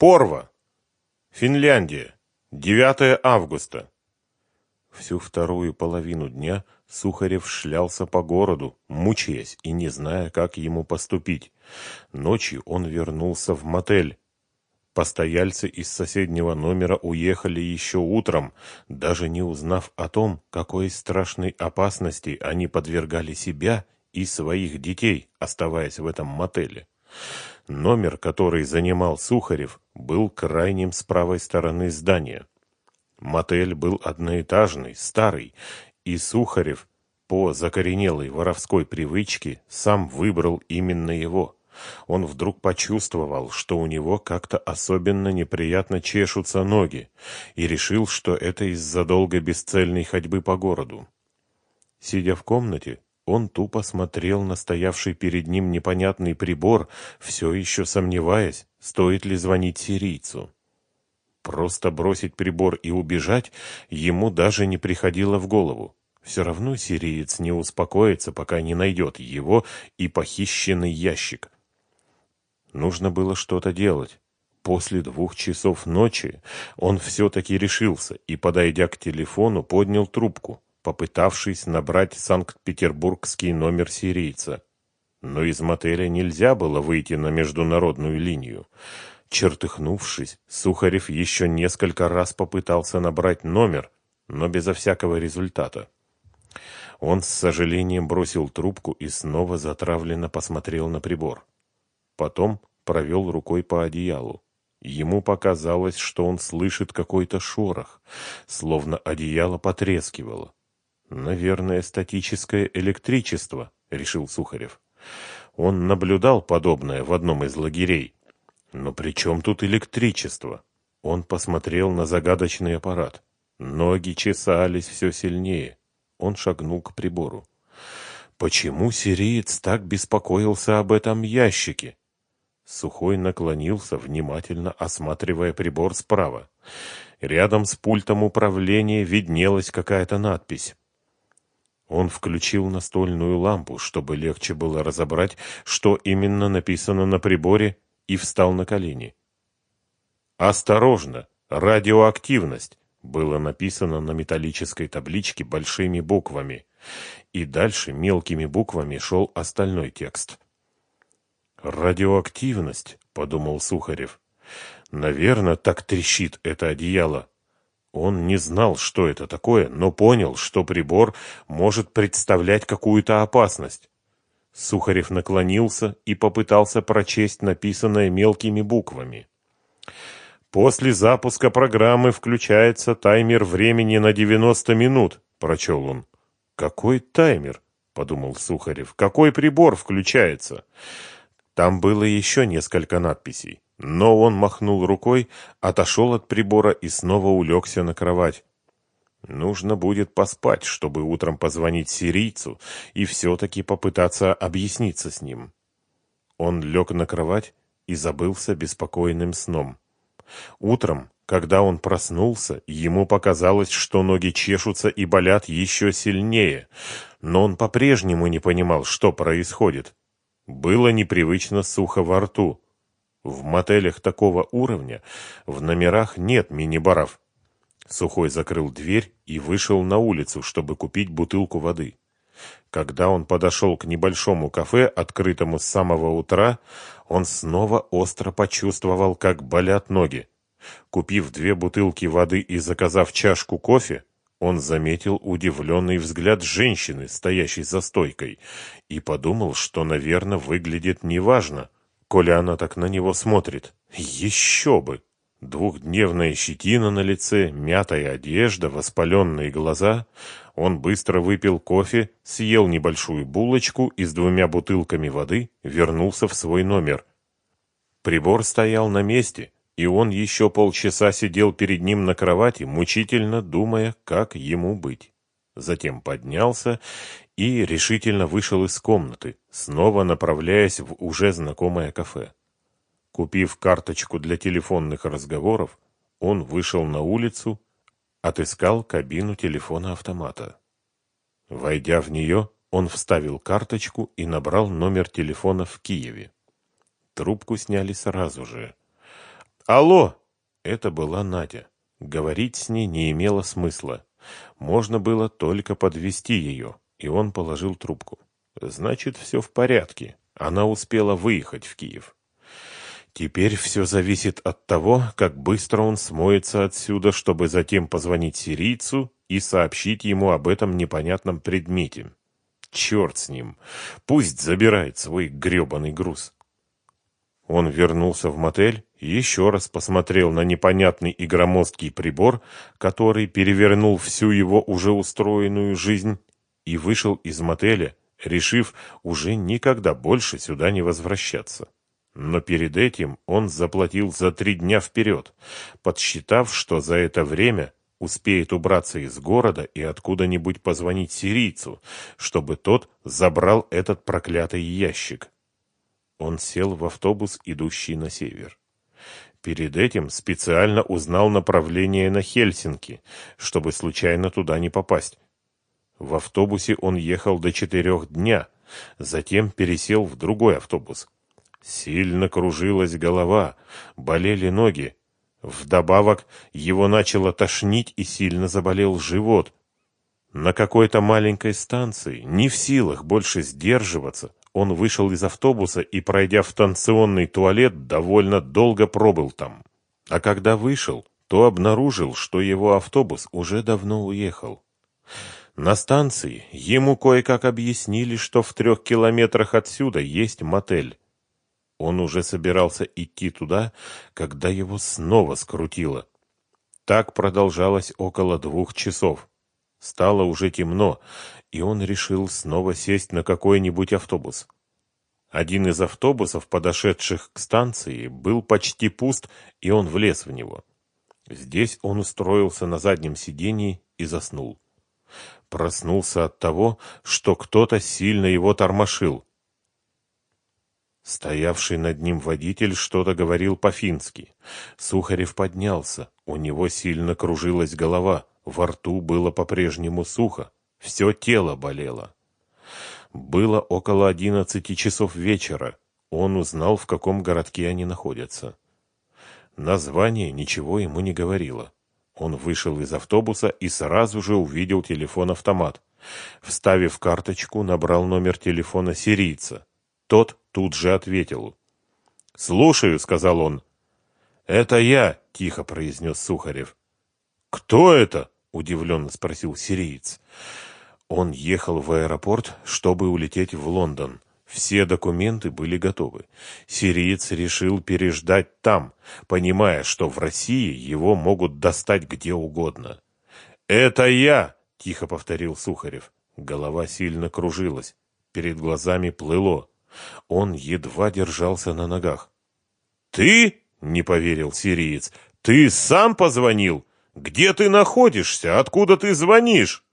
Порва. Финляндия. 9 августа. Всю вторую половину дня Сухарев шлялся по городу, мучаясь и не зная, как ему поступить. Ночью он вернулся в мотель. Постояльцы из соседнего номера уехали еще утром, даже не узнав о том, какой страшной опасности они подвергали себя и своих детей, оставаясь в этом мотеле. Номер, который занимал Сухарев, был крайним с правой стороны здания. Мотель был одноэтажный, старый, и Сухарев по закоренелой воровской привычке сам выбрал именно его. Он вдруг почувствовал, что у него как-то особенно неприятно чешутся ноги, и решил, что это из-за долгой бесцельной ходьбы по городу. Сидя в комнате, он тупо смотрел на стоявший перед ним непонятный прибор, все еще сомневаясь, стоит ли звонить сирийцу. Просто бросить прибор и убежать ему даже не приходило в голову. Все равно сириец не успокоится, пока не найдет его и похищенный ящик. Нужно было что-то делать. После двух часов ночи он все-таки решился и, подойдя к телефону, поднял трубку, попытавшись набрать санкт-петербургский номер сирийца. Но из мотеля нельзя было выйти на международную линию. Чертыхнувшись, Сухарев еще несколько раз попытался набрать номер, но безо всякого результата. Он с сожалением бросил трубку и снова затравленно посмотрел на прибор. Потом провел рукой по одеялу. Ему показалось, что он слышит какой-то шорох, словно одеяло потрескивало. «Наверное, статическое электричество», — решил Сухарев. Он наблюдал подобное в одном из лагерей. Но при чем тут электричество? Он посмотрел на загадочный аппарат. Ноги чесались все сильнее. Он шагнул к прибору. Почему сириец так беспокоился об этом ящике? Сухой наклонился, внимательно осматривая прибор справа. Рядом с пультом управления виднелась какая-то надпись. Он включил настольную лампу, чтобы легче было разобрать, что именно написано на приборе, и встал на колени. «Осторожно! Радиоактивность!» было написано на металлической табличке большими буквами, и дальше мелкими буквами шел остальной текст. «Радиоактивность», — подумал Сухарев. «Наверное, так трещит это одеяло». Он не знал, что это такое, но понял, что прибор может представлять какую-то опасность. Сухарев наклонился и попытался прочесть написанное мелкими буквами. «После запуска программы включается таймер времени на 90 минут», — прочел он. «Какой таймер?» — подумал Сухарев. «Какой прибор включается?» Там было еще несколько надписей, но он махнул рукой, отошел от прибора и снова улегся на кровать. Нужно будет поспать, чтобы утром позвонить сирийцу и все-таки попытаться объясниться с ним. Он лег на кровать и забылся беспокойным сном. Утром, когда он проснулся, ему показалось, что ноги чешутся и болят еще сильнее, но он по-прежнему не понимал, что происходит. Было непривычно сухо во рту. В мотелях такого уровня в номерах нет мини-баров. Сухой закрыл дверь и вышел на улицу, чтобы купить бутылку воды. Когда он подошел к небольшому кафе, открытому с самого утра, он снова остро почувствовал, как болят ноги. Купив две бутылки воды и заказав чашку кофе, он заметил удивленный взгляд женщины, стоящей за стойкой, и подумал, что, наверное, выглядит неважно, коли она так на него смотрит. Еще бы! Двухдневная щетина на лице, мятая одежда, воспаленные глаза. Он быстро выпил кофе, съел небольшую булочку и с двумя бутылками воды вернулся в свой номер. Прибор стоял на месте, и он еще полчаса сидел перед ним на кровати, мучительно думая, как ему быть. Затем поднялся и решительно вышел из комнаты, снова направляясь в уже знакомое кафе. Купив карточку для телефонных разговоров, он вышел на улицу, отыскал кабину телефона-автомата. Войдя в нее, он вставил карточку и набрал номер телефона в Киеве. Трубку сняли сразу же. Алло!» Это была Надя. Говорить с ней не имело смысла. Можно было только подвести ее, и он положил трубку. Значит, все в порядке. Она успела выехать в Киев. Теперь все зависит от того, как быстро он смоется отсюда, чтобы затем позвонить сирийцу и сообщить ему об этом непонятном предмете. Черт с ним. Пусть забирает свой гребаный груз. Он вернулся в мотель и еще раз посмотрел на непонятный и громоздкий прибор, который перевернул всю его уже устроенную жизнь, и вышел из мотеля, решив уже никогда больше сюда не возвращаться. Но перед этим он заплатил за три дня вперед, подсчитав, что за это время успеет убраться из города и откуда-нибудь позвонить сирийцу, чтобы тот забрал этот проклятый ящик. Он сел в автобус, идущий на север. Перед этим специально узнал направление на Хельсинки, чтобы случайно туда не попасть. В автобусе он ехал до четырех дня, затем пересел в другой автобус. Сильно кружилась голова, болели ноги. Вдобавок его начало тошнить и сильно заболел живот. На какой-то маленькой станции, не в силах больше сдерживаться, он вышел из автобуса и, пройдя в танционный туалет, довольно долго пробыл там. А когда вышел, то обнаружил, что его автобус уже давно уехал. На станции ему кое-как объяснили, что в трех километрах отсюда есть мотель. Он уже собирался идти туда, когда его снова скрутило. Так продолжалось около двух часов. Стало уже темно, и он решил снова сесть на какой-нибудь автобус. Один из автобусов, подошедших к станции, был почти пуст, и он влез в него. Здесь он устроился на заднем сиденье и заснул. Проснулся от того, что кто-то сильно его тормошил. Стоявший над ним водитель что-то говорил по-фински. Сухарев поднялся. У него сильно кружилась голова. Во рту было по-прежнему сухо. Все тело болело. Было около одиннадцати часов вечера. Он узнал, в каком городке они находятся. Название ничего ему не говорило. Он вышел из автобуса и сразу же увидел телефон-автомат. Вставив карточку, набрал номер телефона сирийца. Тот тут же ответил. «Слушаю», — сказал он. «Это я», — тихо произнес Сухарев. «Кто это?» — удивленно спросил сириец. Он ехал в аэропорт, чтобы улететь в Лондон. Все документы были готовы. Сириец решил переждать там, понимая, что в России его могут достать где угодно. «Это я!» — тихо повторил Сухарев. Голова сильно кружилась. Перед глазами плыло. Он едва держался на ногах. «Ты?» — не поверил сириец. «Ты сам позвонил? Где ты находишься? Откуда ты звонишь?»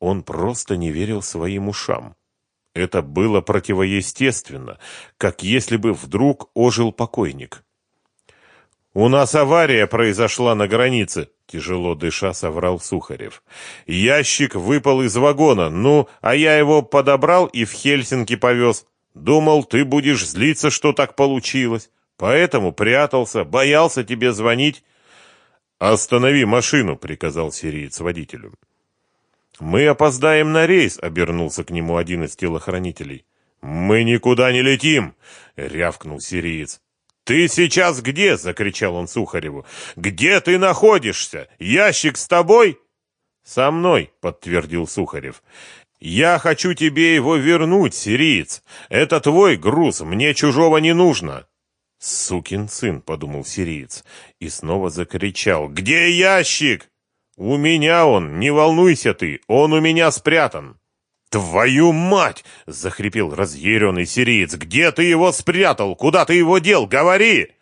Он просто не верил своим ушам. Это было противоестественно, как если бы вдруг ожил покойник. «У нас авария произошла на границе», — тяжело дыша соврал Сухарев. «Ящик выпал из вагона, ну, а я его подобрал и в Хельсинки повез. Думал, ты будешь злиться, что так получилось. Поэтому прятался, боялся тебе звонить. «Останови машину», — приказал сириец водителю. «Мы опоздаем на рейс», — обернулся к нему один из телохранителей. «Мы никуда не летим!» — рявкнул сириец. «Ты сейчас где?» — закричал он Сухареву. «Где ты находишься? Ящик с тобой?» «Со мной», — подтвердил Сухарев. «Я хочу тебе его вернуть, сириец. Это твой груз, мне чужого не нужно». «Сукин сын», — подумал сириец, и снова закричал. «Где ящик?» «У меня он, не волнуйся ты, он у меня спрятан». «Твою мать!» — захрипел разъяренный сириец. «Где ты его спрятал? Куда ты его дел? Говори!»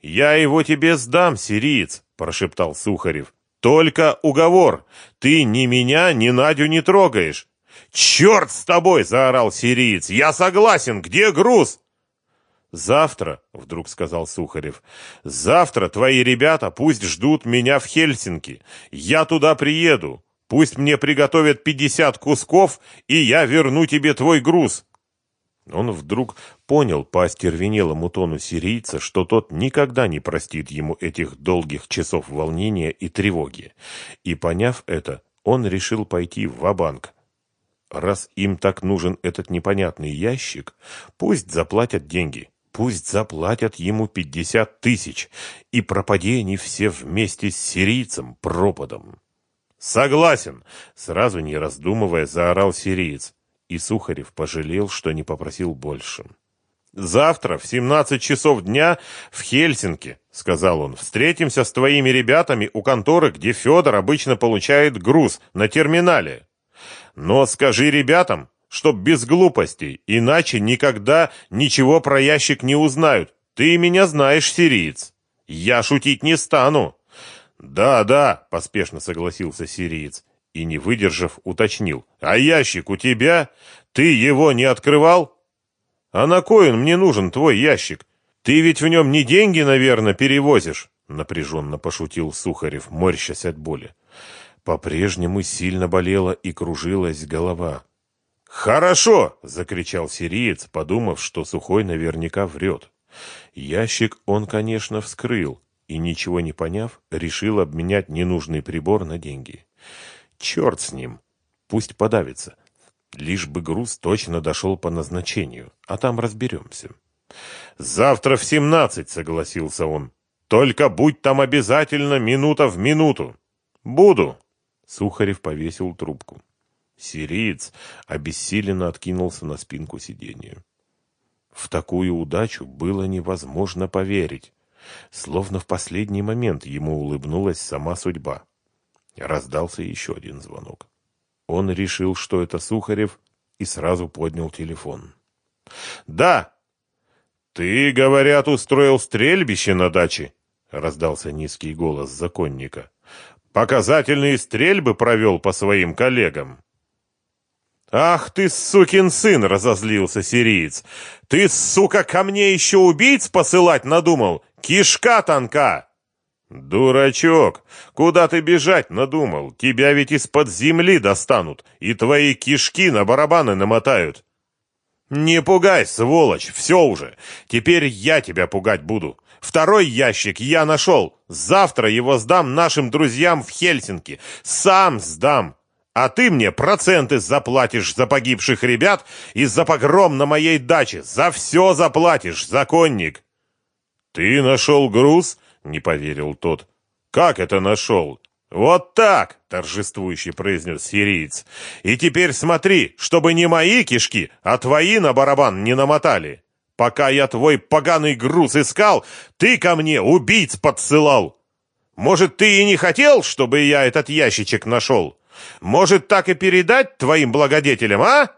«Я его тебе сдам, сириец», — прошептал Сухарев. «Только уговор. Ты ни меня, ни Надю не трогаешь. «Черт с тобой!» — заорал сириец. «Я согласен! Где груз?» «Завтра», — вдруг сказал Сухарев, — «завтра твои ребята пусть ждут меня в Хельсинки. Я туда приеду. Пусть мне приготовят пятьдесят кусков, и я верну тебе твой груз». Он вдруг понял по остервенелому тону сирийца, что тот никогда не простит ему этих долгих часов волнения и тревоги. И, поняв это, он решил пойти в ва-банк. Раз им так нужен этот непонятный ящик, пусть заплатят деньги. Пусть заплатят ему пятьдесят тысяч, и пропади они все вместе с сирийцем пропадом. «Согласен!» — сразу не раздумывая заорал сириец и Сухарев пожалел, что не попросил больше. «Завтра в семнадцать часов дня в Хельсинки», — сказал он, — «встретимся с твоими ребятами у конторы, где Федор обычно получает груз на терминале. Но скажи ребятам, чтоб без глупостей, иначе никогда ничего про ящик не узнают. Ты меня знаешь, сириец. Я шутить не стану». «Да, да», — поспешно согласился сириец и, не выдержав, уточнил. «А ящик у тебя? Ты его не открывал?» «А на кой он мне нужен, твой ящик? Ты ведь в нем не деньги, наверное, перевозишь?» Напряженно пошутил Сухарев, морщась от боли. По-прежнему сильно болела и кружилась голова. «Хорошо!» — закричал сириец, подумав, что Сухой наверняка врет. Ящик он, конечно, вскрыл и, ничего не поняв, решил обменять ненужный прибор на деньги. Черт с ним. Пусть подавится. Лишь бы груз точно дошел по назначению, а там разберемся. «Завтра в семнадцать», — согласился он. «Только будь там обязательно минута в минуту». «Буду». Сухарев повесил трубку. Сириец обессиленно откинулся на спинку сиденья. В такую удачу было невозможно поверить. Словно в последний момент ему улыбнулась сама судьба. Раздался еще один звонок. Он решил, что это Сухарев, и сразу поднял телефон. «Да!» «Ты, говорят, устроил стрельбище на даче?» — раздался низкий голос законника. «Показательные стрельбы провел по своим коллегам». «Ах ты, сукин сын!» — разозлился сириец. «Ты, сука, ко мне еще убийц посылать надумал? Кишка тонка!» «Дурачок! Куда ты бежать надумал? Тебя ведь из-под земли достанут, и твои кишки на барабаны намотают!» «Не пугай, сволочь, все уже! Теперь я тебя пугать буду! Второй ящик я нашел! Завтра его сдам нашим друзьям в Хельсинки! Сам сдам! А ты мне проценты заплатишь за погибших ребят и за погром на моей даче! За все заплатишь, законник!» «Ты нашел груз?» не поверил тот. Как это нашел? Вот так, торжествующе произнес сириец. И теперь смотри, чтобы не мои кишки, а твои на барабан не намотали. Пока я твой поганый груз искал, ты ко мне убийц подсылал. Может, ты и не хотел, чтобы я этот ящичек нашел? Может, так и передать твоим благодетелям, а?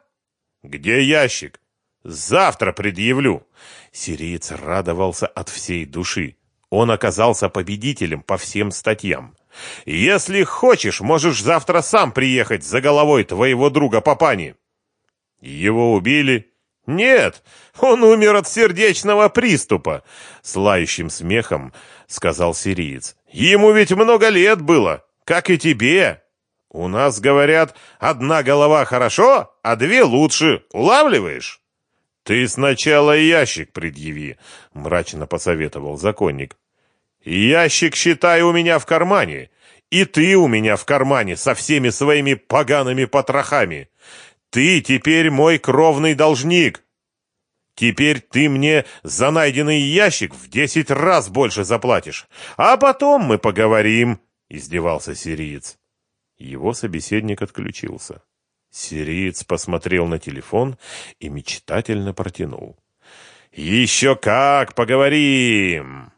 Где ящик? Завтра предъявлю. Сириец радовался от всей души. Он оказался победителем по всем статьям. Если хочешь, можешь завтра сам приехать за головой твоего друга Папани. Его убили? Нет, он умер от сердечного приступа, с лающим смехом сказал сириец. Ему ведь много лет было, как и тебе. У нас, говорят, одна голова хорошо, а две лучше. Улавливаешь? Ты сначала ящик предъяви, мрачно посоветовал законник. Ящик, считай, у меня в кармане, и ты у меня в кармане со всеми своими погаными потрохами. Ты теперь мой кровный должник. Теперь ты мне за найденный ящик в десять раз больше заплатишь. А потом мы поговорим, издевался сириец. Его собеседник отключился. Сириец посмотрел на телефон и мечтательно протянул. «Еще как поговорим!»